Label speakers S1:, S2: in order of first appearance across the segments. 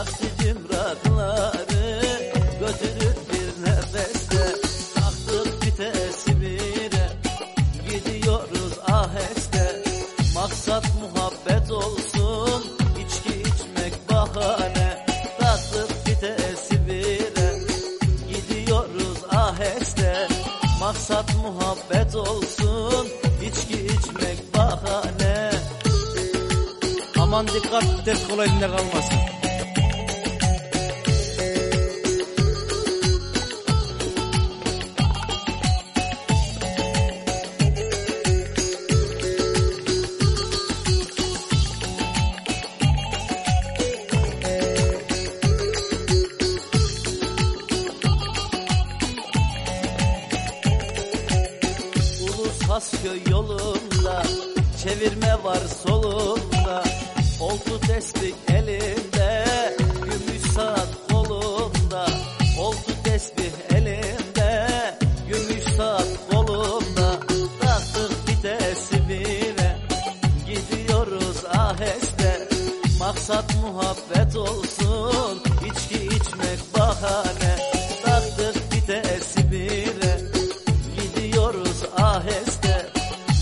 S1: taksicim rakları götürür bir nefeste. Taktık vitesi bire gidiyoruz aheste. Maksat muhabbet olsun içki içmek bahane. Taktık vitesi bire gidiyoruz aheste. Maksat muhabbet olsun Aman dikkat ters kol elinde kalmasın. Ulus Hasköy yolunda Çevirme var solunda Oltu tespih elinde Gümüş saat kolunda. Oltu tespih elinde Gümüş saat kolunda. Taktık vitesi bire Gidiyoruz aheste. Maksat muhabbet olsun İçki içmek bahane. Taktık vitesi bire Gidiyoruz aheste.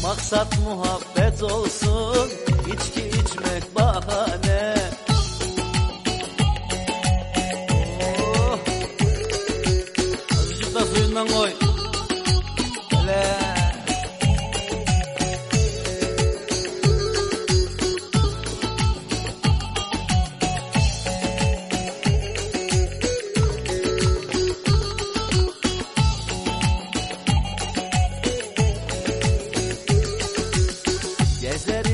S1: Maksat muhabbet olsun mà ngồi. Là Yes, it